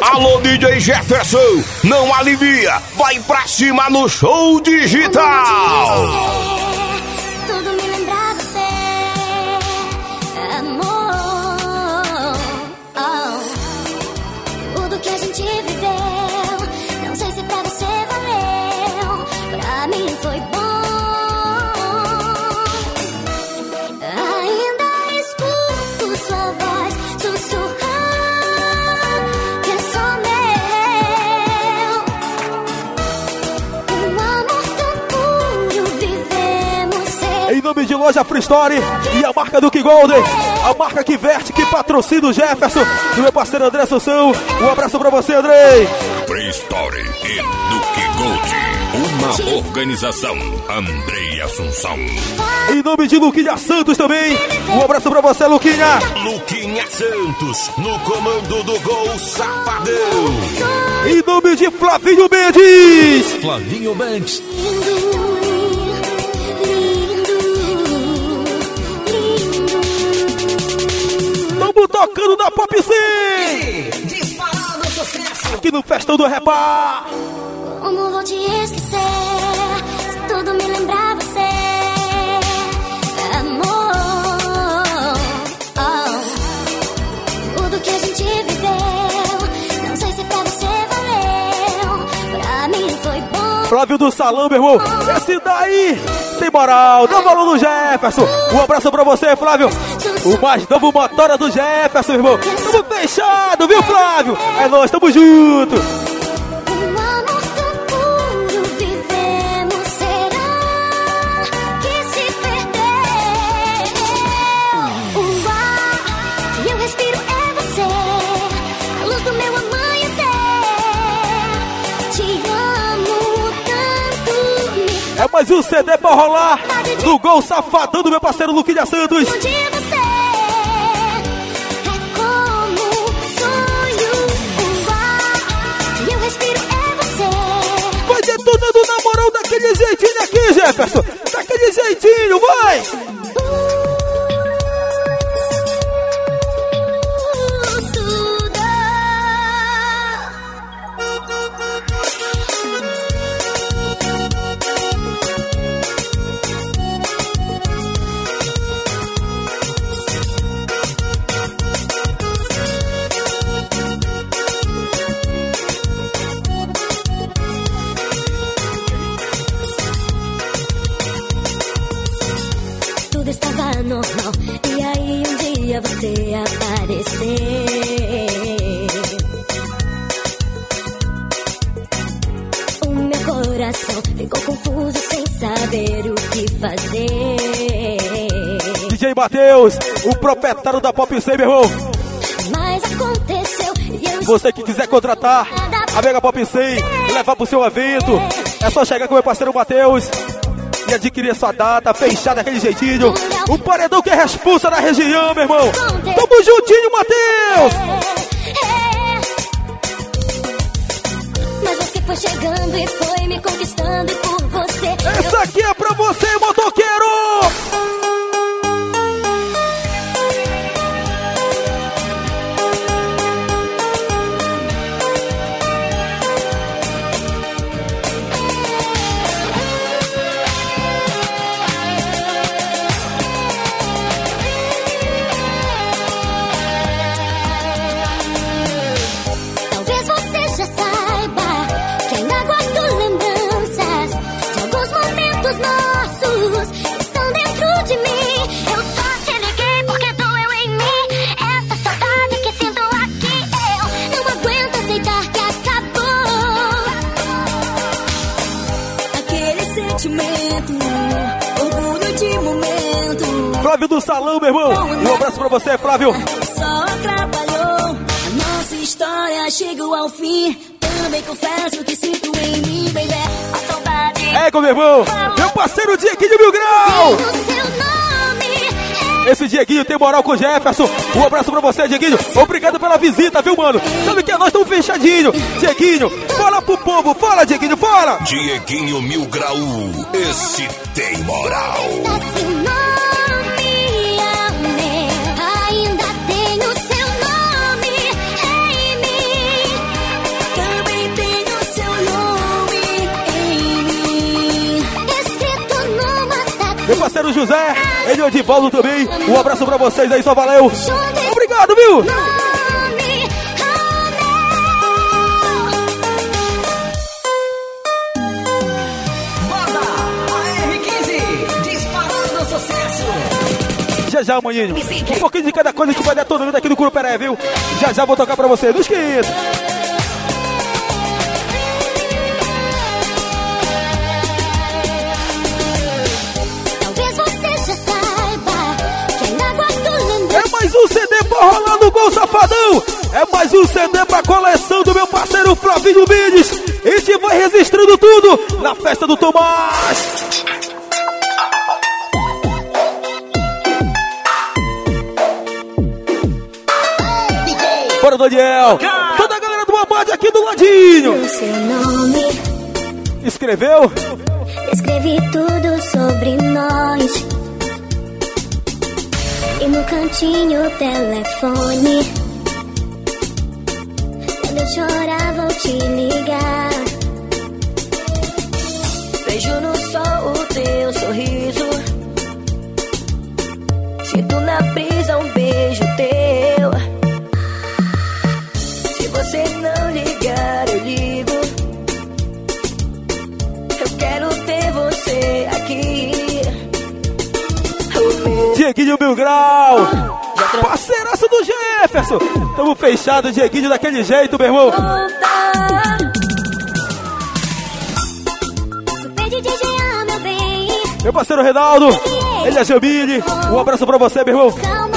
Alô, DJ Jefferson, não alivia, vai pra cima no show digital. Loja Free Story e a marca do Golden, a marca que veste, que patrocina o Jefferson, do meu parceiro André Assunção. Um abraço pra você, André. Free Story e Duque Gold, uma organização André Assunção. Em nome de Luquinha Santos também, um abraço pra você, Luquinha. Luquinha Santos, no comando do Gol Safadão. Em nome de Flavinho Mendes. Flavinho Mendes. Tocando na Pop sucesso! Aqui no Festão do Repá! Como vou te esquecer? Se tudo me lembrar você, amor. Oh. Tudo que a gente viveu, não sei se pra você valeu. Pra mim foi bom. Flávio do Salão, meu irmão! Esse daí tem moral! Dá valor no Jefferson! Um abraço pra você, Flávio! O mais novo motora do Jefferson, irmão. Tamo fechado, viu, Flávio? É nós, tamo junto. É mais um CD pra rolar do Gol Safadão do meu parceiro Luquinha Santos. Jefferson. Daquele jeitinho, vai! Matheus, o proprietário da Pop 100, meu irmão. Você que quiser contratar a Mega Pop 100, levar pro seu evento, é só chegar com o meu parceiro Matheus e adquirir sua data, fechar daquele jeitinho. O paredão que é responsa na região, meu irmão. Tamo juntinho, Matheus! Mas você foi chegando e foi me conquistando e por você. Essa aqui é pra você, motoqueiro! Do Salão, meu irmão. Um abraço pra você, Flávio. Só atrapalhou. A nossa história chegou ao fim. Também confesso que sinto em mim, baby. A saudade. É, meu irmão. Meu parceiro Dieguinho Mil Grau. Esse Dieguinho tem moral com o Jefferson. Um abraço pra você, Dieguinho. Obrigado pela visita, viu, mano? Sabe que é nós estamos fechadinho. Dieguinho, fala pro povo. Fala, Dieguinho, fala. Dieguinho Mil Grau. Esse tem moral. Meu parceiro José, ele é o Edivaldo também. Um abraço pra vocês aí, só valeu. Obrigado, viu? Já já, maninho. Um pouquinho de cada coisa que vai dar todo mundo aqui do Curupé, viu? Já já vou tocar pra você. Dos 500. Mais um CD pra rolar no Gol Safadão. É mais um CD pra coleção do meu parceiro Flavinho Mendes. E gente vai registrando tudo na festa do Tomás. Bora, Daniel! Toda a galera do Abade aqui do ladinho! seu nome. Escreveu? Escrevi tudo sobre nós. E no cantinho o telefone. Quando eu chorar, vou te ligar. Vejo no sol o teu sorriso. Sinto na brisa um beijo teu. você não Dieguinho Mil Grau, parceiraço do Jefferson. Tamo fechado, Dieguinho, daquele jeito, meu irmão. Meu parceiro Reinaldo, ele é Jamile. Um abraço pra você, meu irmão.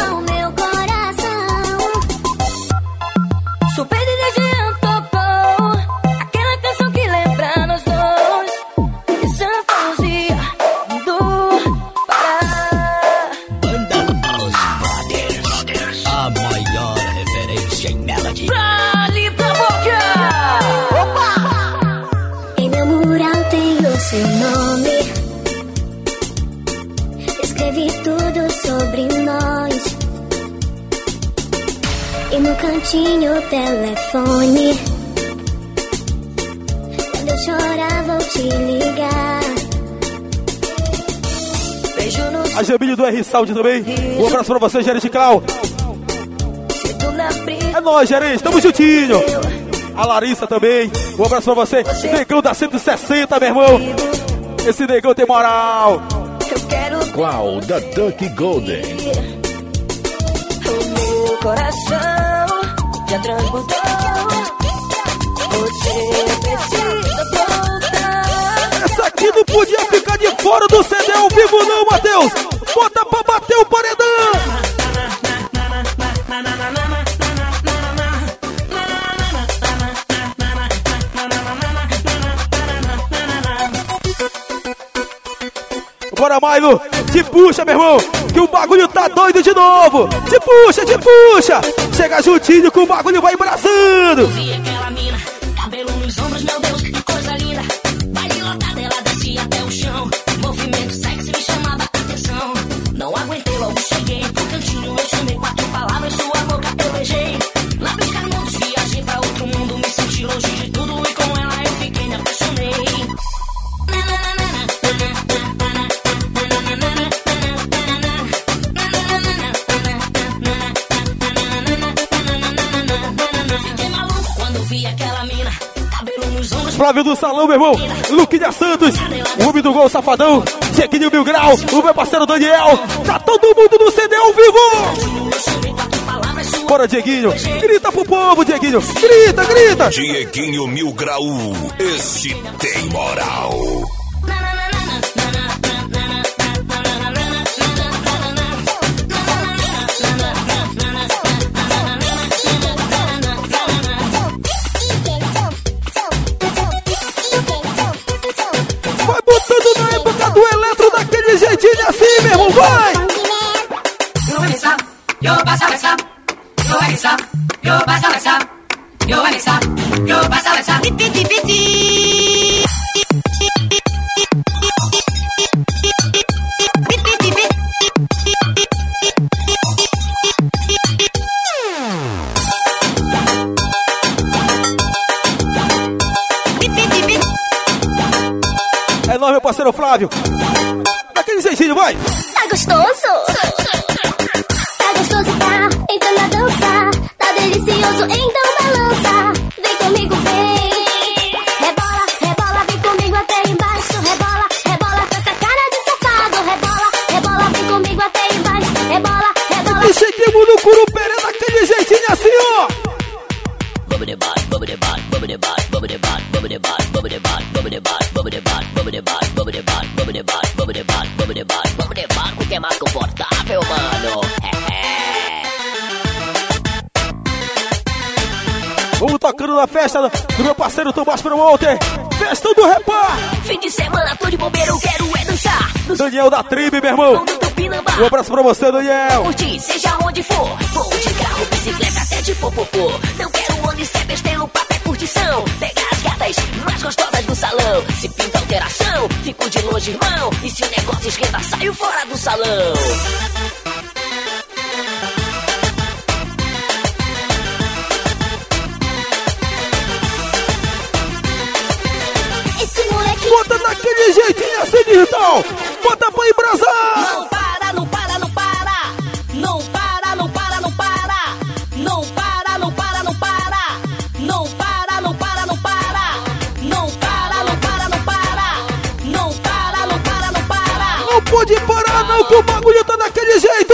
Cantinho o telefone. Quando eu chorar, vou te ligar. Beijo no A Jamile do R Saúde também. Um abraço pra você, gerente Clau. É nóis, gerente. Tamo juntinho. A Larissa também. Um abraço pra você. Negão da 160, meu irmão. Esse negão tem moral. Qual da Duck Golden? O meu coração já transbordou. Você. Essa aqui não podia ficar de fora do CD ao vivo, não, Matheus. Bota pra bater o paredão. Bora, Milo! Te puxa, meu irmão! Que o bagulho tá doido de novo! Te puxa, te puxa! Chega juntinho que o bagulho vai embraçando! Flávio do Salão, meu irmão. Luquinha Santos. O Rubio do Gol Safadão. Chequinho Mil Grau. O meu parceiro Daniel. Tá todo mundo no CD ao vivo. Bora, Dieguinho. Grita pro povo, Dieguinho. Grita, grita. Dieguinho Mil Grau, esse tem moral. Vai. Yo Vanessa, yo pasa Vanessa, yo Vanessa, yo pasa Vanessa, yo Vanessa, yo pasa Vanessa. Piti piti. É nóis, meu parceiro Flávio. Jeitinho, vai! Tá gostoso? Tá gostoso, tá? Então na dança. Tá delicioso, então do meu parceiro Tomás Promoter. Festa do Repar. Fim de semana, tô de bobeira, eu quero é dançar. No Daniel da Tribe, meu irmão. Um abraço pra você, Daniel. Curtir, seja onde for. Vou de carro, bicicleta, até de popopô. Não quero onde ser besteiro, papo é curtição. Pegar as gatas mais gostosas do salão. Se pinta alteração, fico de longe, irmão. E se o negócio esquenta, saio fora do salão. Bota daquele jeitinho assim, digital. Bota pra embrasar. Não para, não para, não para. Não para, não para, não para. Não para, não para, não para. Não para, não para, não para. Não para, não para, não para. Não para, não para, não para. Não pode parar, não, que o bagulho tá daquele jeito.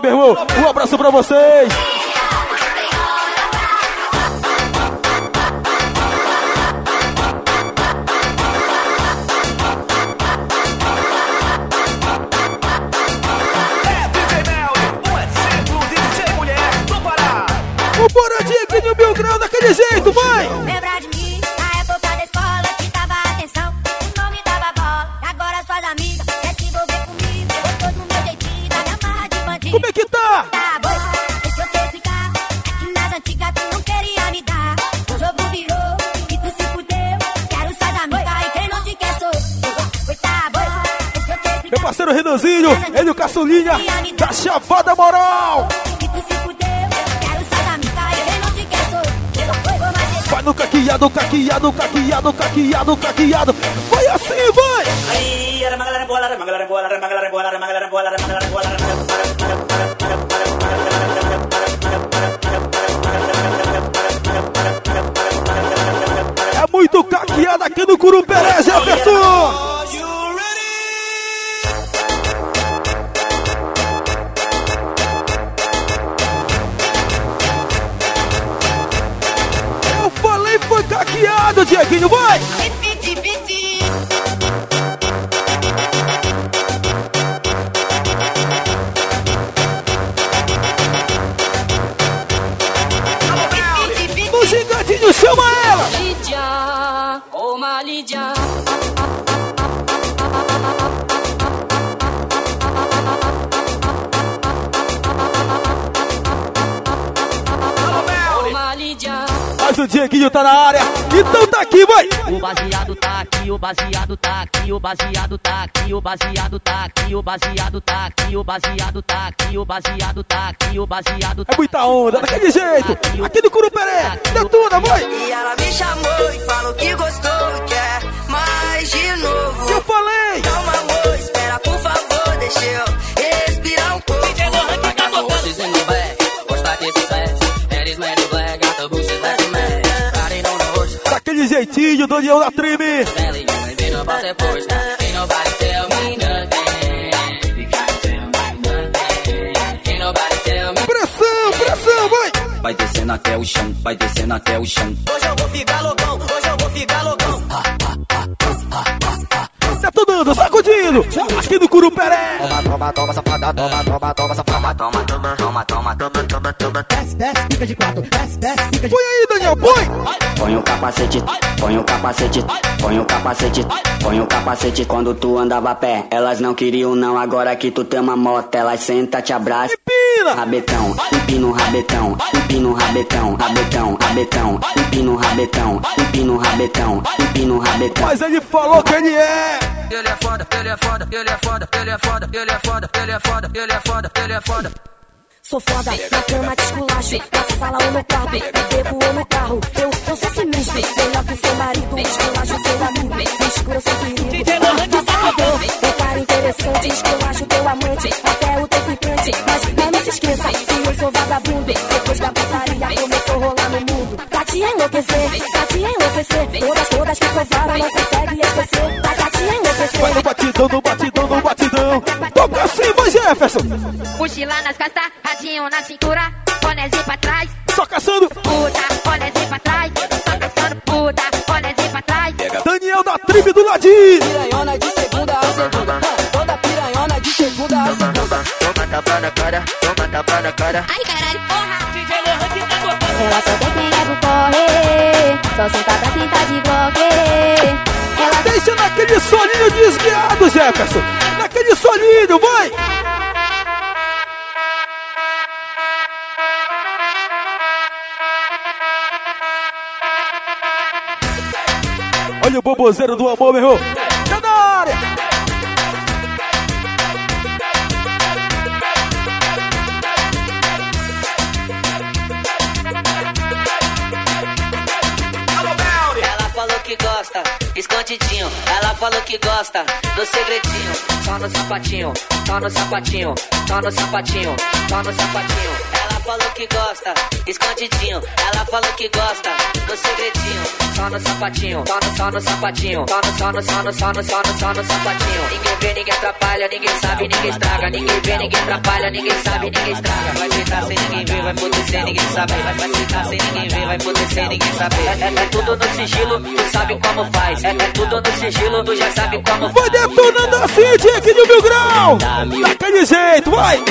meu irmão. Um abraço pra vocês. Mais Vai no caqueado, caqueado, caqueado, caqueado, caqueado. Vai assim, vai. É muito caqueado aqui no Curupere, Jefferson. Dieguinho tá na área, então tá aqui, vai. O baseado tá aqui, o baseado tá aqui, o baseado tá aqui, o baseado tá aqui, o baseado tá aqui, o baseado tá aqui, o baseado tá aqui, o baseado É muita onda, daquele jeito. Aqui no Curupere, detona, vai. E ela me chamou e falou que gostou e quer mais de novo. Eu falei. Calma, amor, espera, por favor, deixa eu respirar um pouco. Horses in the back, horse like it's a sass. And jeitinho do Leão da Tribe. Pressão, pressão, vai! Vai descendo até o chão, vai descendo até o chão. Hoje eu vou ficar loucão, hoje eu vou ficar loucão. Detonando, sacudindo, aqui no Curupere. Toma, toma, toma, safada, toma, toma, toma, safada. Toma, toma, toma, toma, toma, toma, toma. Desce, desce, fica de quatro. Desce, desce, fica de Põe aí, Daniel, põe. Põe o capacete, põe o capacete, põe o capacete, põe o capacete. Quando tu andava a pé, elas não queriam não. Agora que tu tem uma moto, elas senta, te abraça. Empina. Rabetão, empina o rabetão, empina o rabetão, rabetão, rabetão, empina o rabetão, empina o rabetão, empina o rabetão. Mas ele falou que ele é. Ele é foda, ele é foda, ele é foda, ele é foda, ele é foda, ele é foda, ele é foda, ele é foda. Sou foda, na cama te esculacho, na sala ou no quarto, no beco ou no carro. Eu, eu sou sinistro, melhor que seu marido, esculacho seu amigo, no escuro sem perigo. Passador, meu cara interessante, esculacho teu amante, até o teu ficante. Mas não se esqueça que eu sou vagabundo, depois da putaria começou a rolar no mundo. Pra te enlouquecer, pra te enlouquecer, todas, todas que provaram não consegue esquecer. Pra te enlouquecer. Vai no batidão, no batidão, no batidão. Toca assim, vai Jefferson. Mochila nas costas, radinho na cintura, bonézinho pra trás, Só caçando. puta, bonézinho pra trás, só pensando puta, bonézinho pra trás. Daniel da tribo do ladinho. Piranhona de segunda a segunda. Toda piranhona de segunda a segunda. Toma tapa na cara, toma tapa na cara. Ai caralho, porra! Ela só tem quem é pro correr, só senta pra quem tá de glock. Ela Deixa naquele soninho desviado, Jefferson. Naquele soninho, vai. Olha o bobozeiro do amor, meu irmão. Tá na área. Escondidinho. Ela falou que gosta do segredinho. Só no sapatinho, só no sapatinho, só no sapatinho, só no sapatinho. Ela falou que gosta, escondidinho. Ela falou que gosta do segredinho. Só no sapatinho, só no, só no sapatinho, só no, só no, só no, só no, só no, só no sapatinho. Ninguém vê, ninguém atrapalha, ninguém sabe, ninguém estraga. Ninguém vê, ninguém atrapalha, ninguém sabe, ninguém estraga. Vai sentar sem ninguém ver, vai poder sem ninguém saber. Vai, vai sentar sem ninguém ver, vai poder sem ninguém saber. É, é, é tudo no sigilo, tu sabe como faz. É, é tudo no sigilo, tu já sabe como Vai detonando assim, Dick de mil grau. Daquele jeito, vai.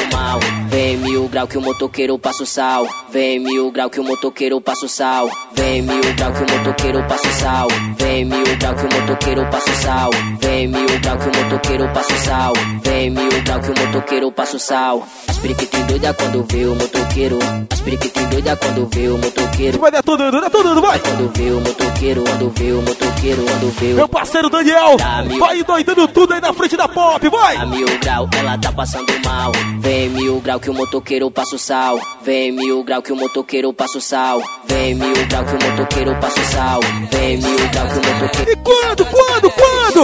Vem mil grau que o motoqueiro passa o sal. Vem mil grau que o motoqueiro passa o sal. Vem mil grau que o motoqueiro passa o sal. Vem mil grau que o motoqueiro passa o sal. Vem mil grau que o motoqueiro passa o sal. Vem mil grau que o motoqueiro passa o sal. As periquitinhas doida quando vê o motoqueiro. As periquitinhas doida quando vê o motoqueiro. Vai detonando, detonando, vai. Quando vê o motoqueiro, quando vê o motoqueiro, quando vê o Meu parceiro Daniel, vai doidando tudo aí na frente da pop, vai. a mil grau, ela tá passando mal. Vem mil grau que o motoqueiro passa o sal. Vem mil grau que o motoqueiro passa o sal. Vem mil grau que o motoqueiro passa o sal. Vem mil grau que o motoqueiro. E quando, quando, quando?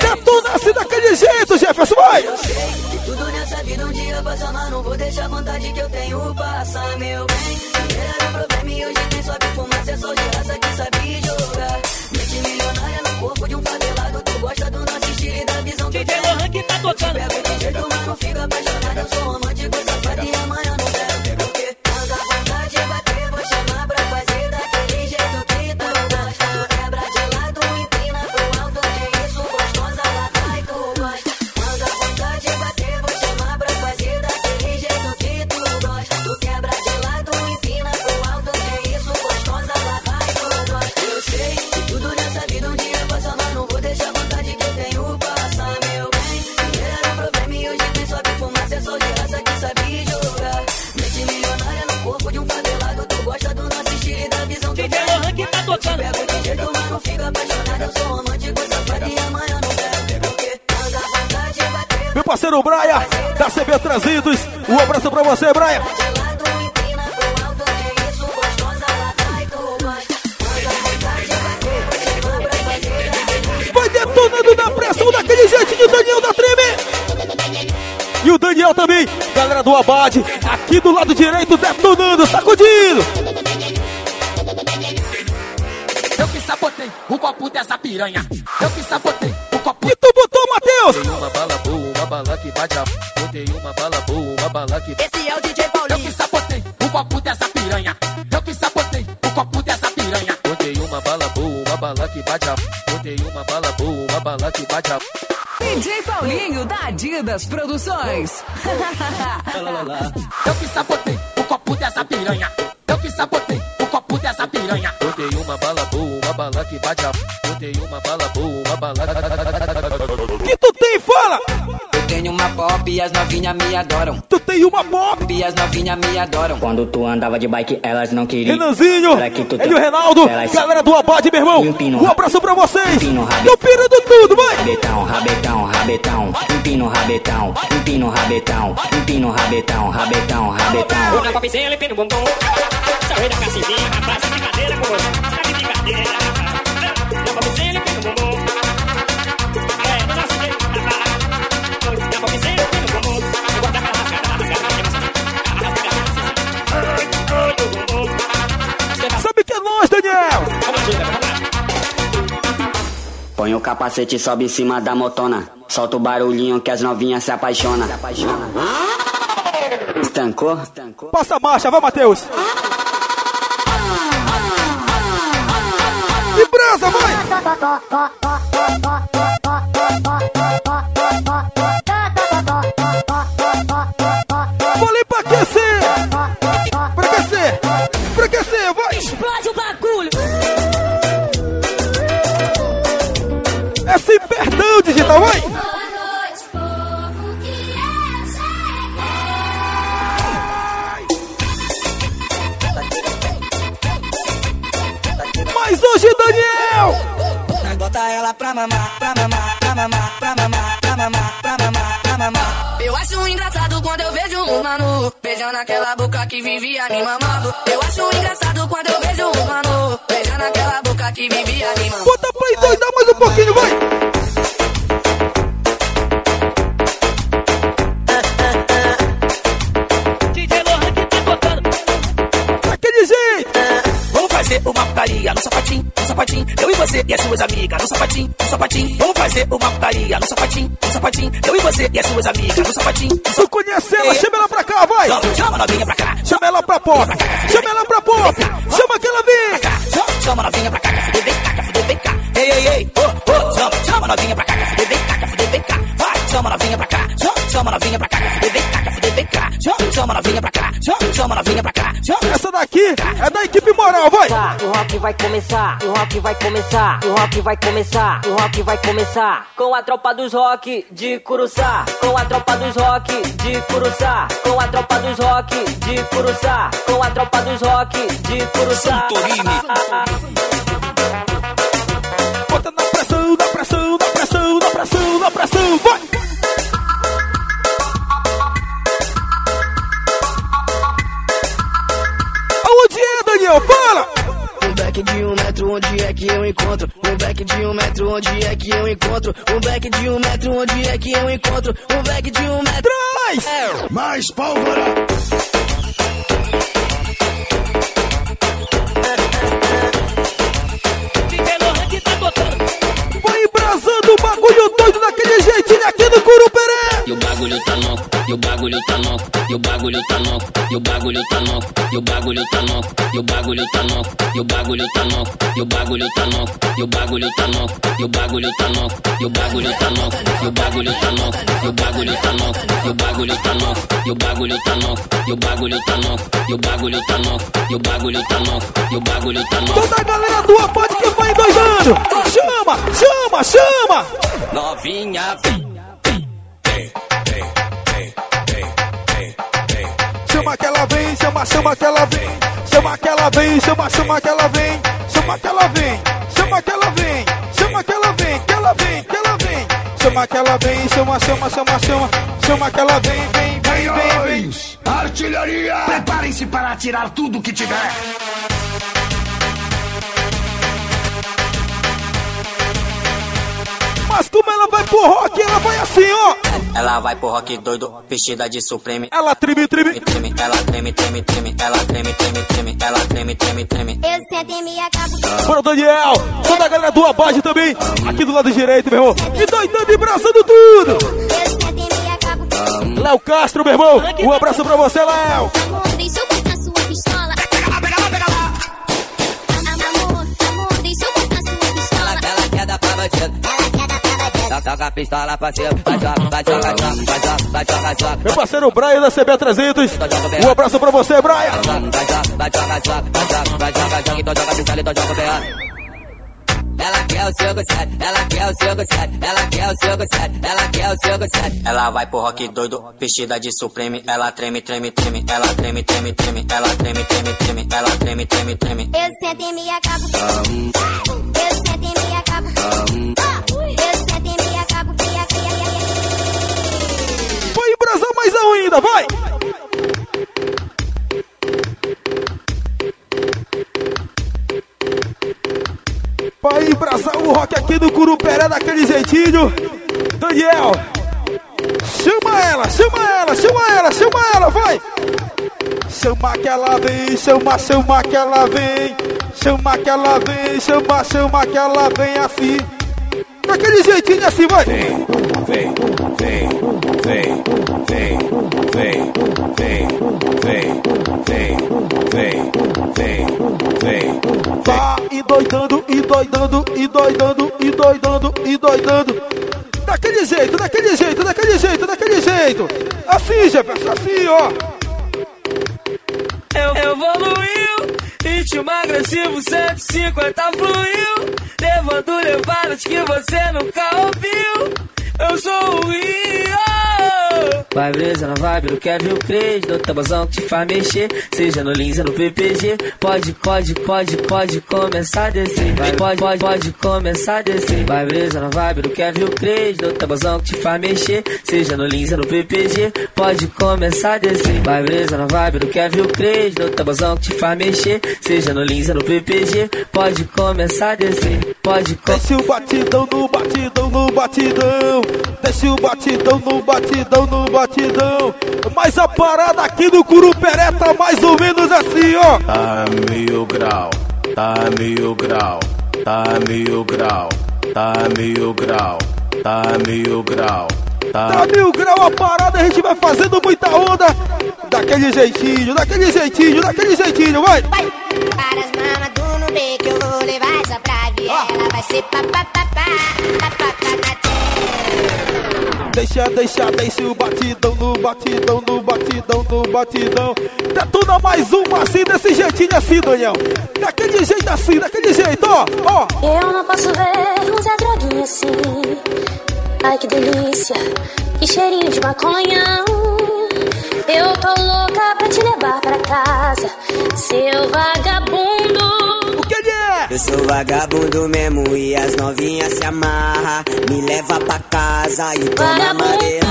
Detona assim daquele jeito, Jefferson, vai. Tudo nessa vida um dia passa, mas não vou deixar a vontade que eu tenho passar, meu bem. Dinheiro era problema e hoje tem só que fumaça, é só de raça que sabe jogar. Mente milionária no corpo de um favelado, tu gosta do nosso estilo e da visão que eu tenho. que tá tocando. Pego de jeito, mas não fico apaixonado, eu sou romântico, pop e as novinhas me adoram. Tu tem uma pop e as novinhas me adoram. Quando tu andava de bike, elas não queriam. Renanzinho, que tu ele e o Renaldo, Elas- galera do Abade, meu irmão. Empino, Um abraço pra vocês. Empino, No piro do tudo, vai! Rabetão, rabetão, rabetão, empino rabetão, empino rabetão, empino rabetão, rabetão, rabetão. Na popzinha ele pina o bumbum. Sarrei da cacimbinha, rapaz, que brincadeira com você. Tá que brincadeira, Põe o capacete e sobe em cima da motona. Solta o barulhinho que as novinhas se apaixonam. Estancou? Passa a marcha, vai, Matheus. E brasa, vai! Perdão, digital, vai! Mas hoje, Daniel! Nós bota ela pra mamar, pra mamar, pra mamar, pra mamar, pra mamar, pra mamar, pra mamar. Eu acho engraçado quando eu vejo um mano beijando aquela boca que vivia me mamando. Eu acho engraçado quando eu vejo um mano beijando aquela boca que vivia me mamando. Bota pra endoidar mais um pouquinho, vai! E e as suas amigas no sapatinho, no sapatinho. Vamos fazer uma putaria no sapatinho, no sapatinho. Eu e você e as suas amigas no sapatinho. Tu conhece ela, chama ela pra cá, vai! Chama, novinha pra cá. Chama ela pra pop! Chama ela pra pop! Chama que ela vem! Chama, novinha pra cá, vem cá, vem cá. Ei, ei, ei, oh, oh, chama, novinha pra cá, vem cá, vem cá. Vai, chama novinha pra cá, chama, novinha pra cá, vem cá, vem cá. Chama, novinha pra cá, chama, novinha pra cá. Chama. Essa daqui é da equipe moral, vai! O rock vai começar, o rock vai começar, o rock vai começar, o rock vai começar. Com a tropa dos rock de Curuçá, com a tropa dos rock de Curuçá, com a tropa dos rock de Curuçá, com a tropa dos rock de Curuçá. Bota na pressão, na pressão, na pressão, na pressão, na pressão, vai! Daniel? Fala! Um back de um metro, onde é que eu encontro? Um back de um metro, onde é que eu encontro? Um back de um metro, onde é que eu encontro? Um back de um metro. Traz! Mais pólvora! Vai embrasando o bagulho doido daquele jeitinho aqui no Curuperé! E o bagulho tá louco, e o bagulho tá louco, e o bagulho tá louco, e o bagulho tá louco, e o bagulho tá louco, e o bagulho tá louco, e o bagulho tá louco, e o bagulho tá louco, e o bagulho tá louco, e o bagulho tá louco, e o bagulho tá louco, e o bagulho tá louco, e o bagulho tá louco, e o bagulho tá louco, e o bagulho tá louco, e o bagulho tá louco, e o bagulho tá louco, e o bagulho tá louco, e o bagulho tá louco. Toda a galera do Apode que vai endoidando! Chama, chama, chama! Novinha, vem. Chama que ela vem, chama, chama que ela vem, chama que ela vem, chama, chama que ela vem, chama que ela vem, chama que ela vem, chama que ela vem, que ela vem, que ela vem, chama que ela vem, chama, chama, chama, chama, chama que ela vem, vem, vem, vem, vem. Artilharia! Preparem-se para atirar tudo que tiver! Mas como ela vai pro rock, ela vai assim, ó. Ela vai pro rock doido, vestida de supreme. Ela treme, treme. treme, ela treme, treme, treme, ela treme, treme, treme, ela treme, treme, treme. Eu sento e me acabo. Bora, Daniel! Toda a galera do Abade também, aqui do lado direito, meu irmão. E doidando e braçando tudo! Eu sento e me acabo. Léo Castro, meu irmão. Um abraço pra você, Léo. Amor, deixa eu botar sua pistola. Amor, amor, deixa eu botar sua pistola. bandido. Toca a pistola pra cima, vai joga, vai joga, joga, vai joga, vai joga, joga. Meu parceiro Brian da CB300. Um abraço pra você, Brian. Vai joga, vai joga, vai joga, vai joga, vai joga, joga, então joga pistola, então joga BA. Ela quer o seu gostado, ela quer o seu gostado, ela quer o seu gostado, ela quer o seu gostado. Ela vai pro rock doido, vestida de supreme. Ela treme, treme, treme. Ela treme, treme, treme. Ela treme, treme, treme. Ela treme, treme, treme. Eu sento e me acabo. Vai! Vai embrasar o rock aqui do Curupé daquele jeitinho. Daniel, chama ela, chama ela, chama ela, chama ela, vai! Chama que ela vem, chama, chama que ela vem, chama que ela vem, chama, chama que ela vem assim. Daquele jeitinho assim, vai! Vem, vem, vem, vem, vem, vem, vem, vem, vem, vem, vem. Tá e doidando, e doidando, e doidando, e doidando, e doidando. Daquele jeito, daquele jeito, daquele jeito, daquele jeito. Assim, Jefferson, assim, ó. Eu evoluiu, ritmo agressivo 150 fluiu, levando levadas que você nunca ouviu. Eu sou o Rio. Vai brisa na vibe do Kevin Cres, do tabazão que te faz mexer, seja no Lins ou no PPG. Pode, pode, pode, pode começar a descer. Vai, pode, pode, pode começar a descer. Vai brisa na vibe do Kevin Cres, do tabazão que te faz mexer, seja no Lins ou no PPG. Pode começar a descer. Vai brisa na vibe do Kevin Cres, do tabazão que te faz mexer, seja no Lins ou no PPG. Pode começar a descer. Pode começar. Desce o batidão no batidão no batidão. Desce o batidão no batidão no batidão. Mas a parada aqui do Curupé tá mais ou menos assim, ó. Tá mil grau, tá mil grau, tá mil grau, tá mil grau, tá mil grau. Tá mil grau a parada, a gente vai fazendo muita onda. Daquele jeitinho, daquele jeitinho, daquele jeitinho, vai. Vai para as mamas do Nubê que eu vou levar essa pra Viela. Vai ser papapá, papapá na. Deixa, deixa, deixa o batidão no batidão, no batidão, no batidão. Detona mais uma assim, desse jeitinho assim, Daniel. Daquele jeito assim, daquele jeito, ó, ó. Eu não posso ver um Zé Droguinha assim. Ai que delícia, que cheirinho de maconha. Eu tô louca pra te levar pra casa, seu vagabundo. Eu sou vagabundo mesmo e as novinhas se amarra. Me leva pra casa e toma madeira.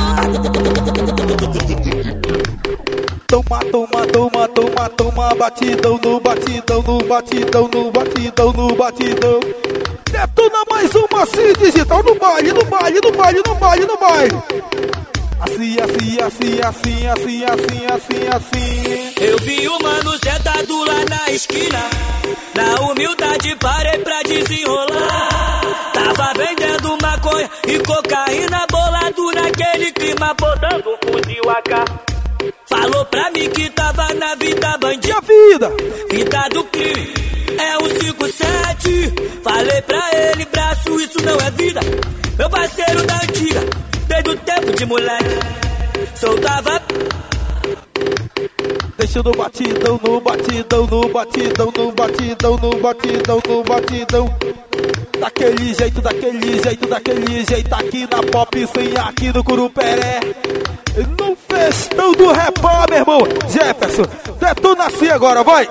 Toma, toma, toma, toma, toma, batidão no batidão, no batidão, no batidão, no batidão. Detona mais uma assim, digital no baile, no baile, no baile, no baile, no baile. Assim, assim, assim, assim, assim, assim, assim, assim. Eu vi o mano sentado lá na esquina. Na humildade parei pra desenrolar. Tava vendendo maconha e cocaína bolado naquele clima, botando um fuzil AK. Falou pra mim que tava na vida bandida. vida? Vida do crime. É um 57. Falei pra ele, braço, isso não é vida. Meu parceiro da antiga, desde o tempo de moleque. Soltava Deixa no batidão, no batidão, no batidão, no batidão, no batidão, no batidão. Daquele jeito, daquele jeito, daquele jeito aqui na pop sem aqui no Curupé. No festão do repó, meu irmão. Jefferson, detona assim agora, vai.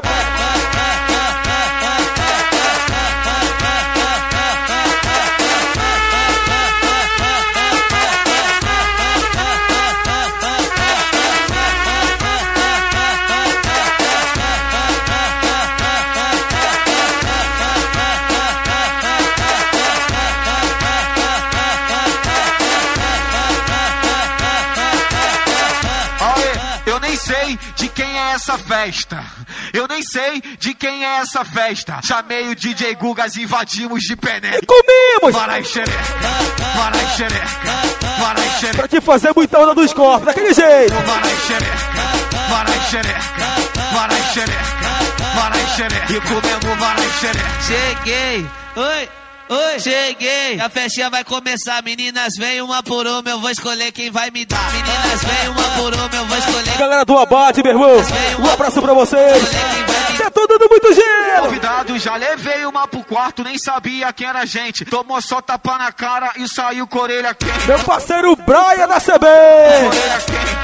Sei de quem é essa festa. Eu nem sei de quem é essa festa. Chamei o DJ Gugas e invadimos de penetra. E comemos! Varai xereca, varai xereca, varai xereca. Pra te fazer muita onda dos corpos, daquele jeito. Varai xereca, varai xereca, varai xereca, varai xereca. E comemos varai xereca. Cheguei, oi, Oi, cheguei, a festinha vai começar. Meninas, vem uma por uma, eu vou escolher quem vai me dar. Meninas, vem uma por uma, eu vou escolher. Galera do Abate, meu irmão. Um abraço pra vocês. Cê tá dando muito gelo. Convidado, já levei uma pro quarto, nem sabia quem era a gente. Tomou só tapa na cara e saiu com a orelha quente. Meu parceiro Brian da CB.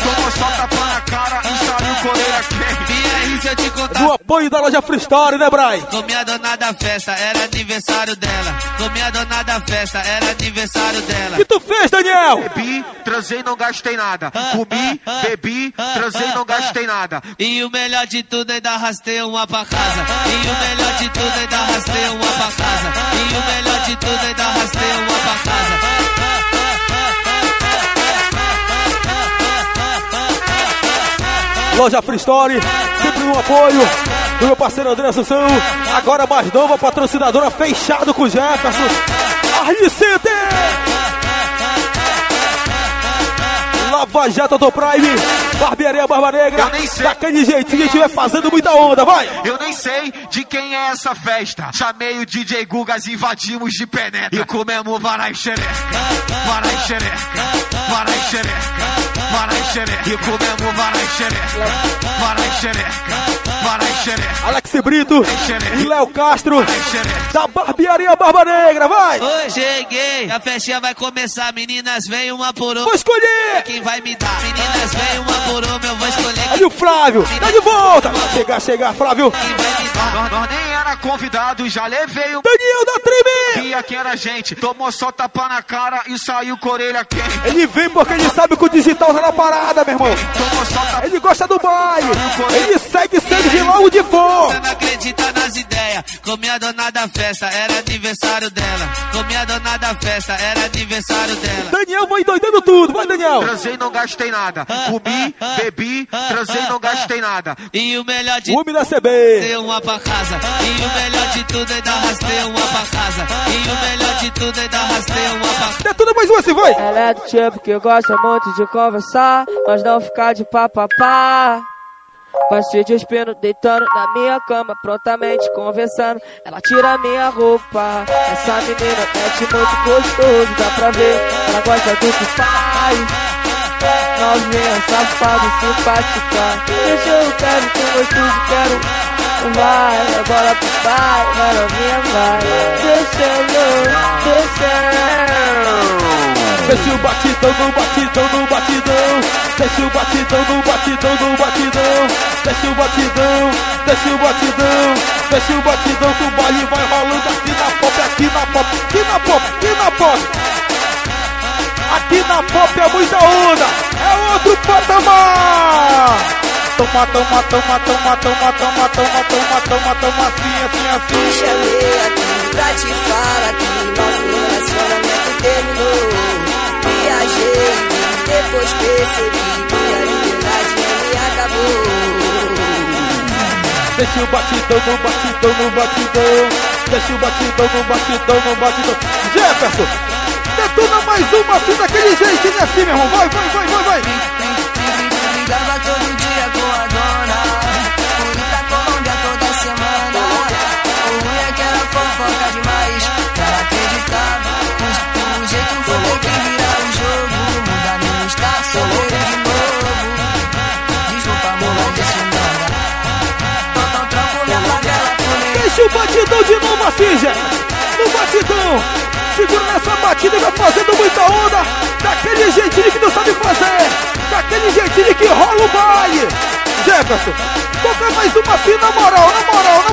Tomou só tapa na cara e saiu com a orelha quente. E aí, se eu te contar. Do apoio da loja Freestyle, né, Brian? Com minha dona da festa, era aniversário dela. Com minha dona da festa, era aniversário dela. O que tu fez, Daniel? Bebi, transei, não gastei nada. Comi, bebi, transei, não gastei nada. E o melhor de tudo ainda arrastei uma pra casa. E o melhor de tudo ainda arrastei uma pra casa. E o melhor de tudo ainda arrastei uma pra casa. Loja Freestyle, sempre no apoio do meu parceiro André Assunção. Agora mais nova, patrocinadora fechado com o Jefferson. Arlicente! Lava Jato do Prime, Barbearia Barba Negra. Eu nem sei. Daquele jeitinho a gente vai fazendo muita onda, vai! Eu nem sei de quem é essa festa. Chamei o DJ Gugas e invadimos de penetra. E comemos varai xereca, varai xereca, varai xereca, varai xereca. E comemos varai xereca, varai xereca, varai xereca. Alex Brito e Léo Castro da Barbearia Barba Negra, vai! Oi, cheguei, a festinha vai começar. Meninas, vem uma por uma. Vou escolher! Quem vai me dar? Meninas, vem uma por uma, eu vou escolher. Aí o Flávio, tá de volta! Chegar, chegar, Flávio! Nós, nós nem era convidado, já levei o. Daniel da Tribe! Via quem era gente. Tomou só tapa na cara e saiu com a orelha quente. Ele vem porque ele sabe que o digital tá na parada, meu irmão. Ele gosta do baile. Ele segue sempre de lá onde for. Você não acredita nas ideias. Com minha dona da festa, era aniversário dela. Com minha dona da festa, era aniversário dela. Daniel vai doidando tudo, vai, Daniel! Transei, não gastei nada. Comi, bebi, transei, não gastei nada. E o melhor de O homem da CB. Arrastei uma pra casa. E o melhor de tudo ainda arrastei uma pra casa. E o melhor de tudo ainda arrastei uma pra casa. Dá tudo mais uma assim, vai! Ela é do tipo que gosta muito de conversar, mas não ficar de papapá. Passei de espino, deitando na minha cama, prontamente conversando. Ela tira minha roupa. Essa menina mete muito gostoso, dá pra ver. Ela gosta do que faz. Novinha, safado, simpática. Deixa eu quero, que gostoso, quero. Vai, a bola pro pai, vai, novinha, vai. Descendo, descendo. Desce o batidão no batidão no batidão. Desce o batidão no batidão no batidão. Desce o batidão, desce o batidão. Desce o batidão que o baile vai rolando aqui na pop, aqui na pop, aqui na pop, aqui na pop. Aqui na pop é muita onda, é outro patamar. Toma, toma, toma, toma, toma, toma, toma, toma, toma, toma, assim, assim, assim. Me chamei aqui pra te falar que nosso relacionamento terminou. Viajei depois percebi que a liberdade me acabou. Deixa o batidão no batidão no batidão. Deixa o batidão no batidão no batidão. Jefferson, detona mais uma assim daquele jeitinho assim, meu irmão. Vai, vai, vai, vai, vai. Brigava todo dia com a dona. Da Colômbia toda semana. O ruim é que era fofoca demais. Deixa o batidão de novo assim, Jé. No batidão. Segura nessa batida e vai fazendo muita onda. Daquele jeitinho que não sabe fazer. Daquele jeitinho que rola o baile. Jefferson, toca mais uma assim na moral, na moral, na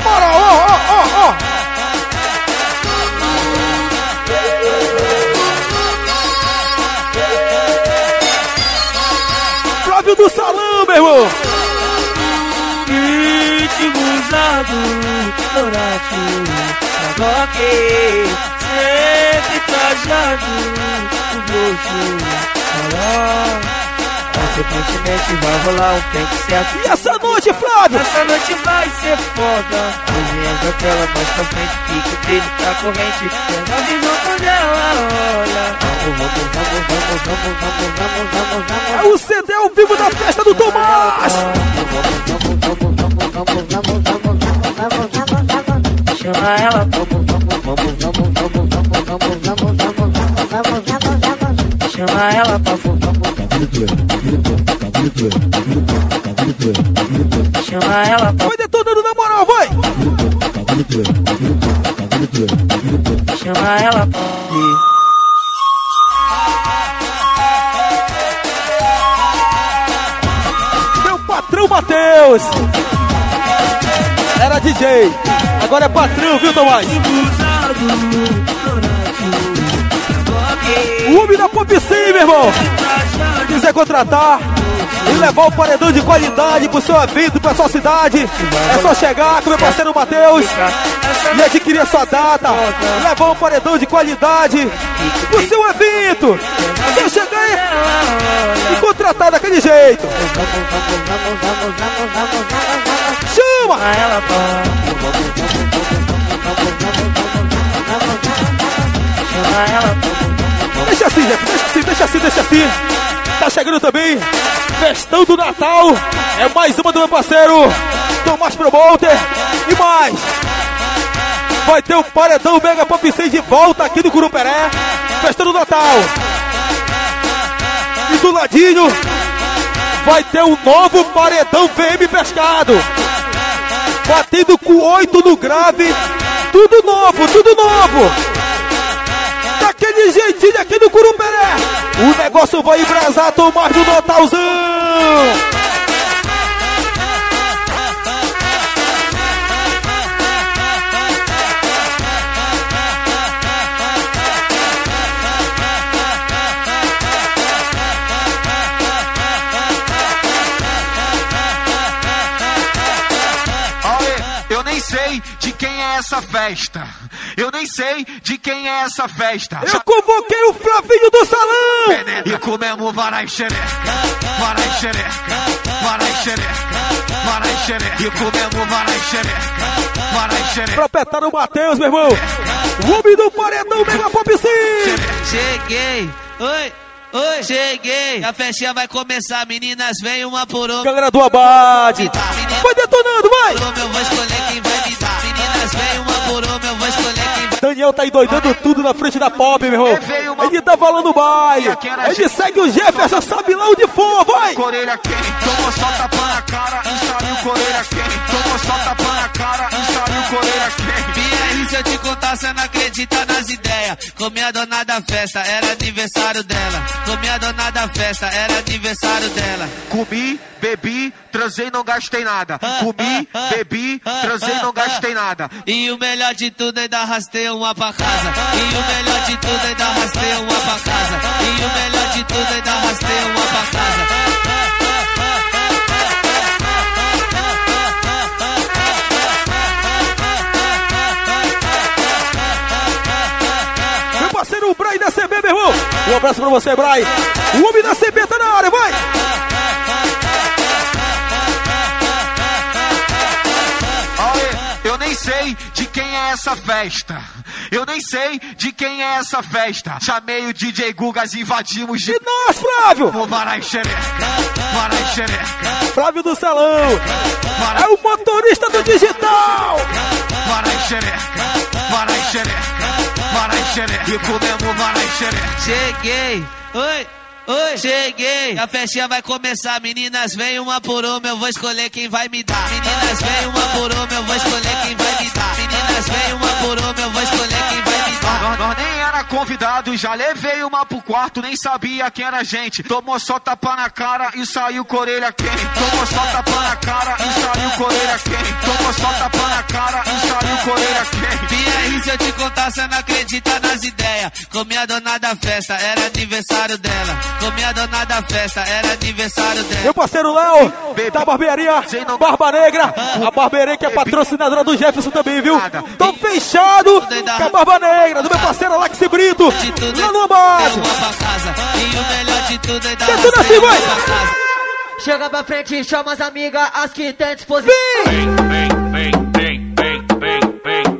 sempre trajado, o bolso, farol. Consequentemente vai rolar um tempo certo. E essa noite, Flávio? Essa noite vai ser foda. Coisinhas da tela mais pra frente, pique brilho pra corrente. Tem uma visão quando ela olha. Vamos, vamos, vamos, vamos, vamos, vamos, vamos, vamos, É o CD ao vivo da festa do Tomás. Chama ela, vamos, vamos, vamos, vamos, vamos, vamos. vamos, vamos, vamos, vamos, vamos, vamos. Chama ela pra. Chama ela pra Vai detonando na moral, vai! Chama ela pra Meu patrão Matheus! Era DJ, agora é patrão, viu, Tomás? O homem da Pop Sim, meu irmão! Quiser contratar e levar o paredão de qualidade pro seu evento, pra sua cidade, é só chegar com meu parceiro Matheus e adquirir a sua data, levar um paredão de qualidade pro seu evento. É só chegar e, e contratar daquele jeito. Chama! Deixa assim, Jeff, deixa assim, deixa assim, deixa assim. Tá chegando também, festão do Natal. É mais uma do meu parceiro, Tomás Promoter. E mais, vai ter o Paredão Mega Pop 6 de volta aqui do Curuperé. Festão do Natal. E do ladinho, vai ter um novo Paredão VM Pescado. Batendo com oito no grave. Tudo novo, tudo novo daquele jeitinho aqui do Curumberé. O negócio vai embrasar Tomás do Natalzão. É essa festa. Eu nem sei de quem é essa festa. Eu convoquei o Flavinho do Salão. E comemos varai xereca, varai xereca, varai xereca, varai xereca. E comemos varai xereca, varai xereca. Proprietário Matheus, meu irmão. O homem do paredão Mega Pop Sim. Cheguei. Oi. Oi, cheguei. A festinha vai começar, meninas, vem uma por uma. Galera do Abade. Vai detonando, vai. Eu vou escolher quem vai me dar. Meninas, vem uma por uma, eu vou escolher quem Daniel tá endoidando tudo na frente da pop, meu irmão. Ele tá falando baile. Ele segue o Jefferson, sabe lá onde for, vai. Corelha quente, tomou só tapa na cara e saiu corelha quente. Tomou só tapa na cara e saiu corelha quente. Eu te contar, cê não acredita nas ideias. Comi a dona da festa, era aniversário dela. Comi a dona da festa, era aniversário dela. Comi, bebi, transei, não gastei nada. Comi, bebi, transei, não gastei nada. E o melhor de tudo ainda arrastei uma pra casa. E o melhor de tudo ainda arrastei uma pra casa. E o melhor de tudo ainda arrastei uma pra casa. Parceiro Bray da CB, meu irmão. Um abraço pra você, Bray. O homem da CB tá na área, vai. Sei de quem é essa festa. Eu nem sei de quem é essa festa. Chamei o DJ Gugas e invadimos de. E nós, Flávio? Vou varai xereca, varai xereca. Flávio do Salão. É o motorista do digital. Varai xereca, varai xereca, varai xereca. E comemos varai xereca. Cheguei. Oi. Oi, cheguei. A festinha vai começar. Meninas, vem uma por uma, eu vou escolher quem vai me dar. Meninas, vem uma por uma, eu vou escolher quem vai me dar. Meninas, vem uma por uma, eu vou escolher quem vai me dar. Nós, nós nem era convidado, já levei uma pro quarto, nem sabia quem era a gente. Tomou só tapa na cara e saiu com a orelha quente. Tomou só tapa na cara e saiu com a orelha quente. Tomou só tapa na cara e saiu com a orelha quente. BR, se eu te cê não acredita nas ideias. Comi a dona da festa, era aniversário dela. Comi a dona da festa, era aniversário dela. Meu parceiro Léo, da barbearia Barba Negra. A barbearia que é patrocinadora do Jefferson também, viu? Tô fechado com a Barba Negra, do meu parceiro Alex Brito. Lá no Abade. E o melhor de tudo ainda Detona assim, vai. Chega pra frente, chama as amigas, as que tem disposição. Vou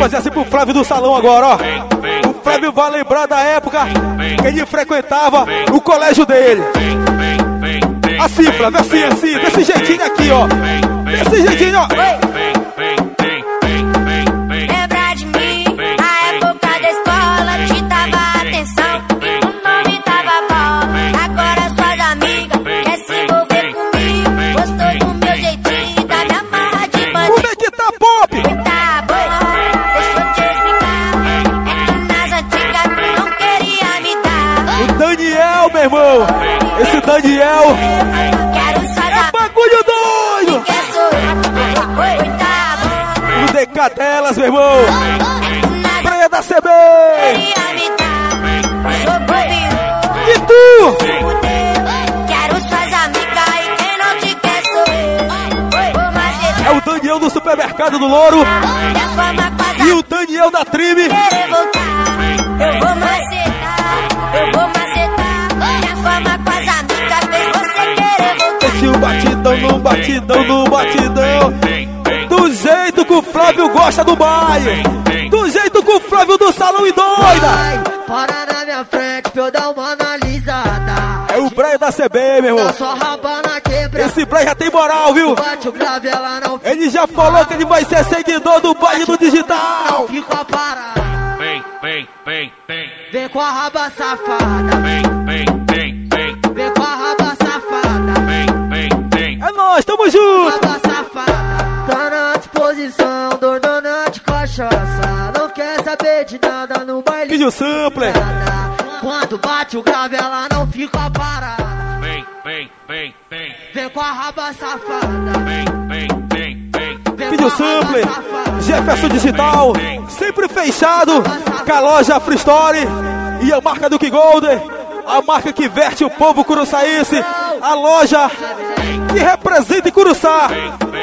fazer assim pro Flávio do Salão agora, ó. O Flávio vai lembrar da época que ele frequentava o colégio dele. Assim, Flávio, assim, assim, desse jeitinho aqui, ó. Desse jeitinho, ó. Esse Daniel. É bagulho doido. O DK delas, meu irmão. da CB. E tu? É o Daniel do supermercado do Louro. E o Daniel da tribo. Eu vou batidão no batidão no batidão. Do jeito que o Flávio gosta do baile. Do jeito que o Flávio do salão e doida. Para na minha frente pra eu dar uma analisada. É o Brian da CB, meu irmão. Esse Brian já tem moral, viu? Ele já falou que ele vai ser seguidor do baile do digital. fica a parada. Vem, vem, vem, vem. Vem com a raba safada. Vem, vem. Vídeo sampler. Quando bate o grave, ela não fica parada. Vem, vem, vem, vem. Vem com a raba safada. Vem, vem, vem, vem. Vem Vídeo sampler. Jefferson Digital. Sempre fechado. Com a loja Free Story. E a marca do Golden. A marca que veste o povo curuçaense. A loja que representa Curuçá.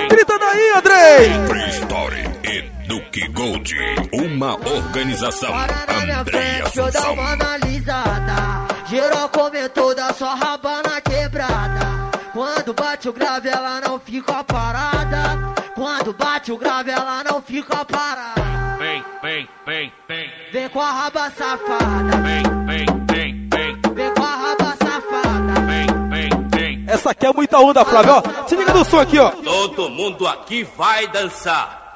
Grita daí, Andrei. Free Story e Duke Gold. Uma organização. Para na minha Andréia frente pra eu uma analisada. Geral comentou da sua rabana quebrada. Quando bate o grave, ela não fica parada. Quando bate o grave, ela não fica parada. Vem, vem, vem, vem. Vem com a raba safada. Vem, vem, vem, vem. Vem com a raba safada. Vem, vem, vem. Essa aqui é muita onda, Flávio. Ó, se liga no som aqui, ó. Todo mundo aqui vai dançar.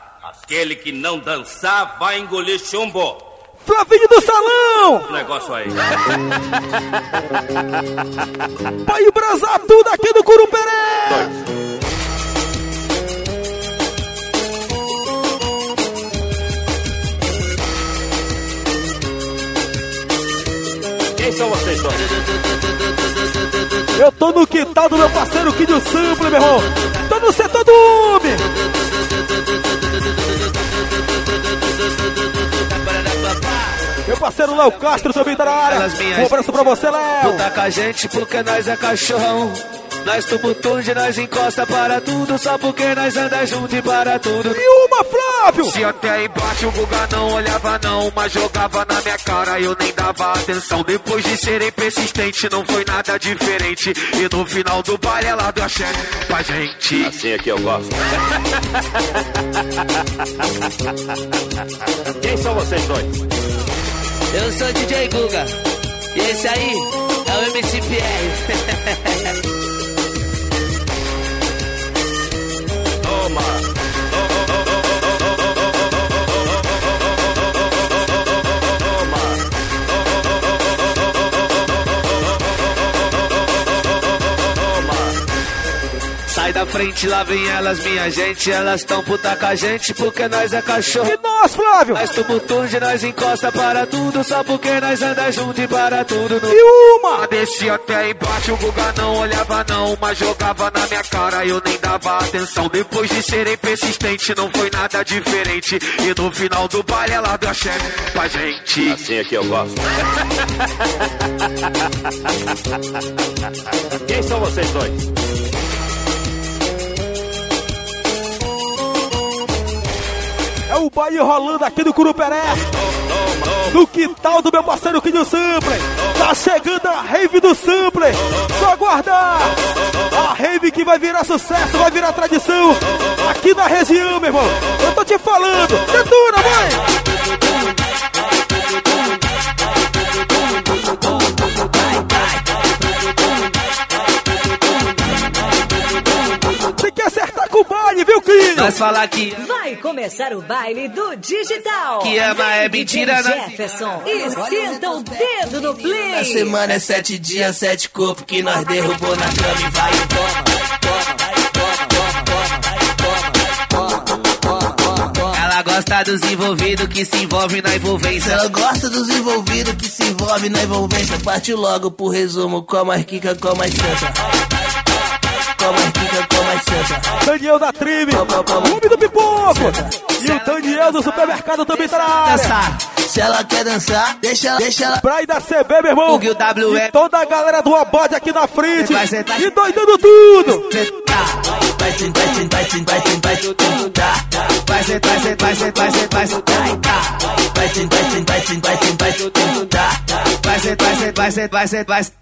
Aquele que não dançar vai engolir chumbo. Flavinho do Salão. O negócio aí. Pai brasar tudo aqui do Curupere. Quem são vocês? Eu tô no quintal do meu parceiro Kid Sample, meu irmão. Tô no setor do UB. Meu parceiro Léo Castro também tá na área. Um abraço pra você, Léo. Luta com a gente porque nós é cachorrão. Nós tumultude, nós encosta para tudo, só porque nós anda junto e para tudo. Flávio! Se até aí embaixo o Guga não olhava não, mas jogava na minha cara e eu nem dava atenção. Depois de serem persistente, não foi nada diferente. E no final do baile ela deu a chefe pra gente. Assim é que eu gosto. Quem são vocês dois? Eu sou DJ Guga. E esse aí é o MC Pierre. Toma. Sai da frente, lá vem elas, minha gente. Elas tão puta com a gente porque nós é cachorro. E nós, Flávio? Nós tumultude, nós encosta para tudo, só porque nós anda junto e para tudo. No... E uma! Descia até embaixo, o Guga não olhava não, mas jogava na minha cara e eu nem dava atenção. Depois de serem persistente, não foi nada diferente. E no final do baile ela deu a chefe pra gente. Assim é que eu gosto. Quem são vocês dois? Baile rolando aqui do Curuperé. No quintal do meu parceiro Kid Sample. Tá chegando a rave do Sample. Só aguardar. A rave que vai virar sucesso, vai virar tradição. Aqui na região, meu irmão. Eu tô te falando. Detona, mãe. Nós falar que Vai começar o baile do digital. Que é, mas é mentira, né? Jefferson. E senta o dedo no play. a semana é sete dias, sete corpos que nós derrubou na cama e vai e toma. Ela gosta dos envolvidos que se envolvem na envolvência. Ela gosta dos envolvidos que se envolvem na envolvência. Parte logo pro resumo, com a mais quica, com a mais santa. Com a mais quica, Daniel da Tribe, Clube do Pipoco. E o Daniel do Supermercado também tá na área. Se ela quer dançar, deixa ela, deixa ela. Praia da CB, meu irmão. O e toda a galera do Abode aqui na frente. Vai sentar, e doidando tudo. Vai sentar, vai sentar, vai sentar, vai sentar. Vai sentar, vai sentar, vai sentar, vai sentar. Vai sentar, vai sentar, vai sentar, vai sentar. Vai sentar, vai sentar, vai sentar, vai sentar.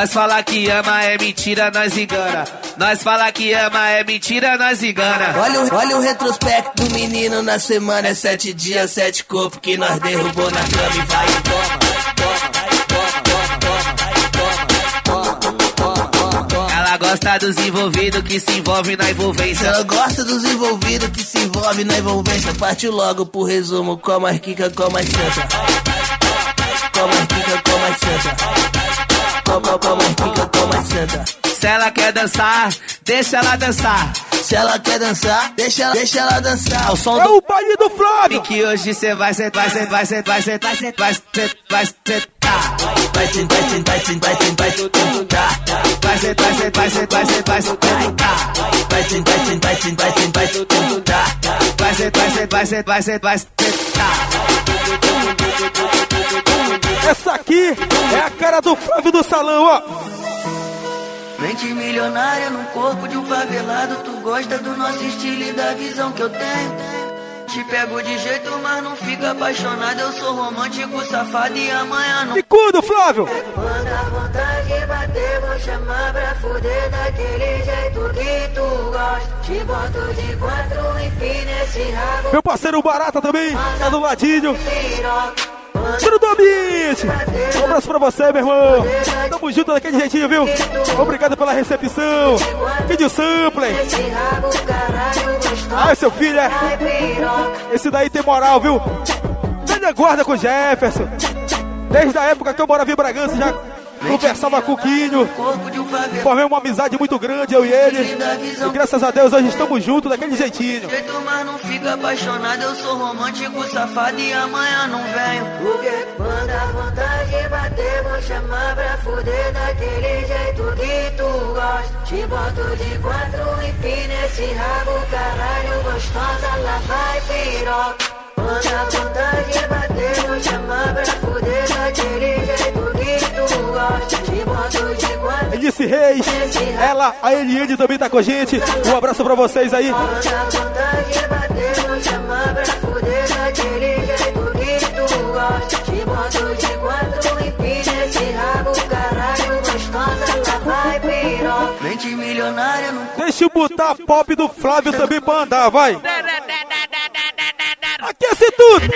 Nós fala que ama é mentira, nós engana. Nós fala que ama é mentira, nós engana. Olha o, olha o retrospecto do menino na semana. É sete dias, sete corpos que nós derrubou na cama e vai e toma. Gosta dos envolvidos que se envolve na envolvência. Ela gosta dos envolvidos que se envolve na envolvência. Partiu logo pro resumo, com mais quica, com mais santa. Com mais quica, com mais santa. Como, como, fica como é santa. Se ela quer dançar, deixa ela dançar. Se ela quer dançar, deixa, deixa ela dançar. Ao som É do o baile do Flávio. que hoje cê vai sentar, vai sentar, vai sentar, vai sentar, vai sentar, vai sentar. Vai sentar, vai sentar, vai sentar, vai sentar, vai sentar. Vai sentar, vai sentar, vai sentar, vai sentar, vai sentar. Vai sentar, vai sentar, vai sentar, vai sentar. Vai sentar, vai sentar, vai sentar, vai sentar, vai sentar. Essa aqui é a cara do Flávio do Salão, ó. Mente milionária no corpo de um favelado. Tu gosta do nosso estilo e da visão que eu tenho. Te pego de jeito, mas não fica apaixonado. Eu sou romântico, safado e amanhã não. E quando, Flávio? Quando a vontade bater, vou chamar pra fuder daquele jeito que tu gosta. Te boto de quatro, empina esse rabo. Meu parceiro Barata também, tá do ladinho. Piroca. Do ambiente. Um abraço pra você, meu irmão. Tamo junto daquele jeitinho, viu? Obrigado pela recepção. Vídeo sampler. Ai, seu filho, é. Esse daí tem moral, viu? Velha guarda com Jefferson. Desde a época que eu morava em Bragança, já conversava com o Quinho. Formei uma amizade muito grande, eu e ele. E graças a Deus hoje estamos juntos daquele jeitinho. jeito, mas não fica apaixonado. Eu sou romântico, safado e amanhã não venho. Porque quando a vontade bater, vou chamar pra fuder daquele jeito que tu gosta. Te boto de quatro, empina esse rabo, caralho, gostosa, lá vai piroca. Quando a vontade bater, vou chamar pra fuder daquele jeito Disse Reis, ela, a Eliane também tá com a gente. Um abraço pra vocês aí. Deixa eu botar a pop do Flávio também pra andar, vai. Aquece tudo.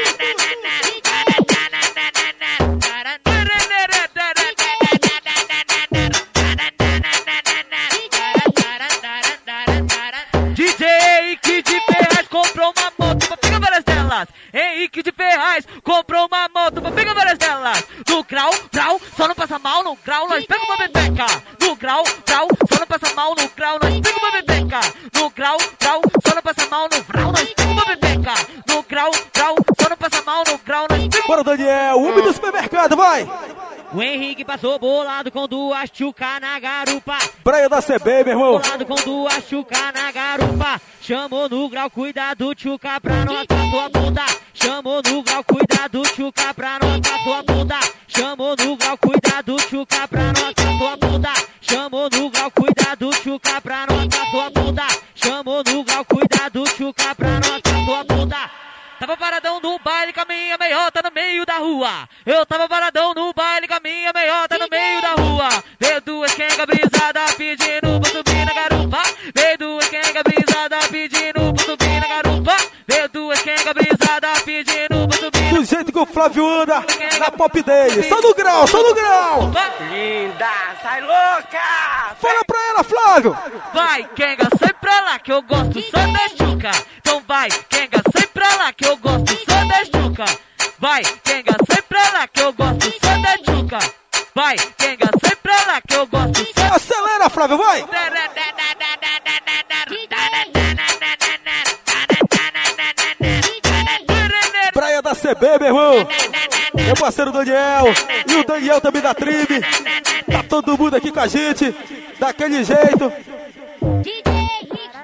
Delas. Henrique de Ferraz comprou uma moto pra pegar várias delas. No grau, grau, só não passa mal no grau, nós pega uma bebeca. No grau, grau, só não passa mal no grau, nós pega uma bebeca. No grau, grau, só não passa mal no grau, nós pega uma bebeca. No grau, grau, só não passa mal no grau, nós pega Bora, Daniel, o homem do supermercado, vai. O Henrique passou bolado com duas chuca na garupa. Praia da CB, meu irmão. Bolado com duas chuca na garupa. Chamou no grau, cuidado, chuca pra não atar tua bunda. Chamou no grau, cuidado, chuca pra não atar tua bunda. Chamou no grau, cuidado, chuca pra não paradão no baile com a minha meiota no meio da rua. Eu tava paradão no baile com a minha meiota no meio da rua. Veio duas quenga brisada pedindo pra subir na garupa. Veio duas quenga brisada pedindo pra o Flávio anda na pop dele. Só no grau, só no grau. Linda, sai louca! Fala pra ela, Flávio. Vai, Kenga, sai pra lá que eu gosto só da chuca. Então vai, Kenga, sai pra lá que eu gosto só da chuca. Vai, Kenga, sai pra lá que eu gosto só da chuca. Vai, Kenga, sai pra lá que eu gosto só Acelera, Flávio, vai. Meu parceiro Daniel. E o Daniel também da tribe. Tá todo mundo aqui com a gente. Daquele jeito.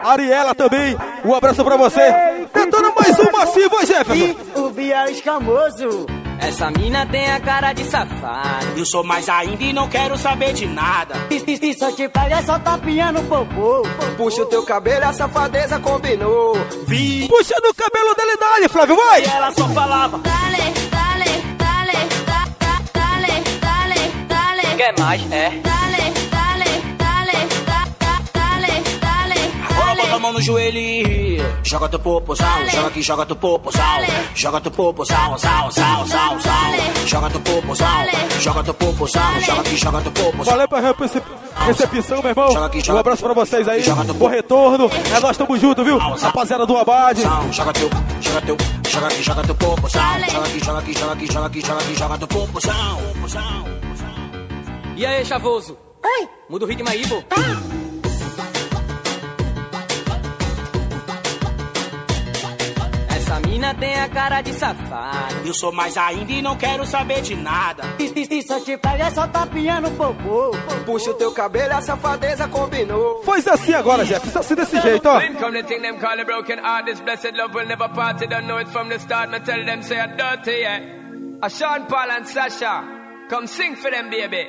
Ariela também, um abraço pra você. Tentando mais um massivo, Jefferson. O Bia escamoso. Essa mina tem a cara de safado. Eu sou mais ainda e não quero saber de nada. Só te pega é só tapinha no popô. Puxa o teu cabelo, a safadeza combinou. Vi. Puxa no cabelo dele, dale, Flávio, vai! E ela só falava. Dale, dale, dale, dale, dale, dale, dale. Quer mais, é? Dale, bota a mão no joelho e joga teu popozão, joga aqui, joga teu popozão, joga teu popozão, sal, sal, sal, sal, joga teu popozão, joga teu popozão, joga aqui, joga teu popozão. Valeu pra recep- recepção, meu irmão. Um abraço pra vocês aí. Bom retorno. É nós tamo junto, viu? Rapaziada do Abade. Joga teu, joga teu, joga aqui, joga teu popozão, joga aqui, joga aqui, joga aqui, joga aqui, joga aqui, joga teu popozão. E aí, chavoso? Oi. Muda o ritmo aí, pô. Essa tem a cara de safado. Eu sou mais ainda e não quero saber de nada. Só te pega é só tapinha no popô. Puxa o teu cabelo, a safadeza combinou. Faz assim agora, Jefferson. Assim desse jeito, ó. Come the thing them call a broken heart. This blessed love will never part. Don't know it from the start. Me tell them say I'm dirty, yeah. A Sean Paul and Sasha, come sing for them, baby.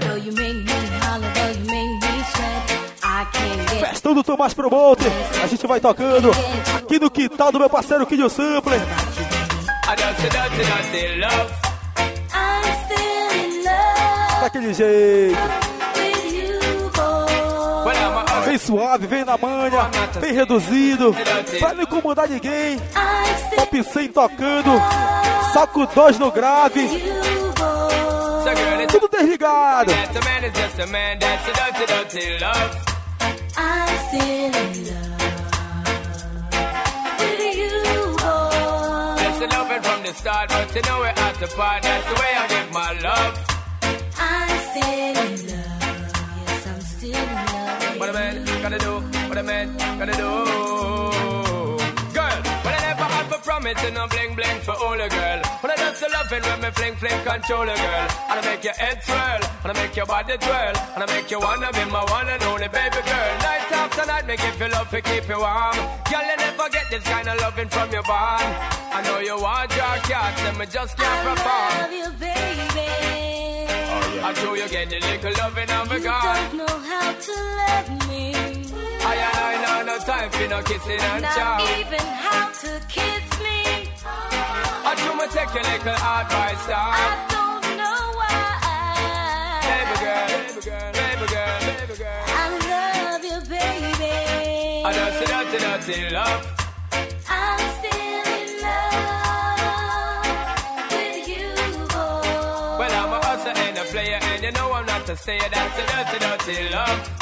Though you make me holler, Festão do Tomás Promote. A gente vai tocando aqui no quintal do meu parceiro Kid Sampler. Daquele jeito. Vem suave, vem na manha, bem reduzido. Pra não incomodar ninguém. Top 100 tocando. Com dois no grave. Tudo desligado. Start, but you know we're at the part. That's the way I give my love. I'm still in love. Yes, I'm still in love. What a man gotta do, what a man gotta do. Had for promise and no bling bling for all a girl. When I dance the loving when me fling fling control a girl. And I make your head swirl, and I make your body twirl, and I make you wanna be my one and only baby girl. Night after night, make you feel love to keep you warm. Girl, you never get this kind of loving from your bond. I know you want your cat, and me just can't perform. I Love you, baby. I know you get the little loving of a You don't know how to love me. I know no time for no kissing and Not chow. even how to kiss. I do me take your little advice, dog. I don't know why. Baby girl, baby girl, baby girl, baby girl. I love you, baby. I don't see dirty, dirty love. I'm still in love with you, boy. Well, I'm a hustler and a player, and you know I'm not a stayer. That's a dirty, dirty love.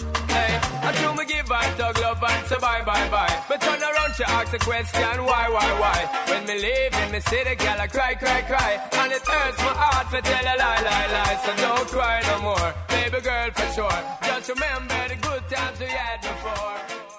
I do me give I dog love and say bye, bye, bye. But turn around, she ask a question, why, why, why? When me leave in me city, girl, I cry, cry, cry. And it hurts my heart to tell a lie, lie, lie. So don't cry no more, baby girl, for sure. Just remember the good times we had before.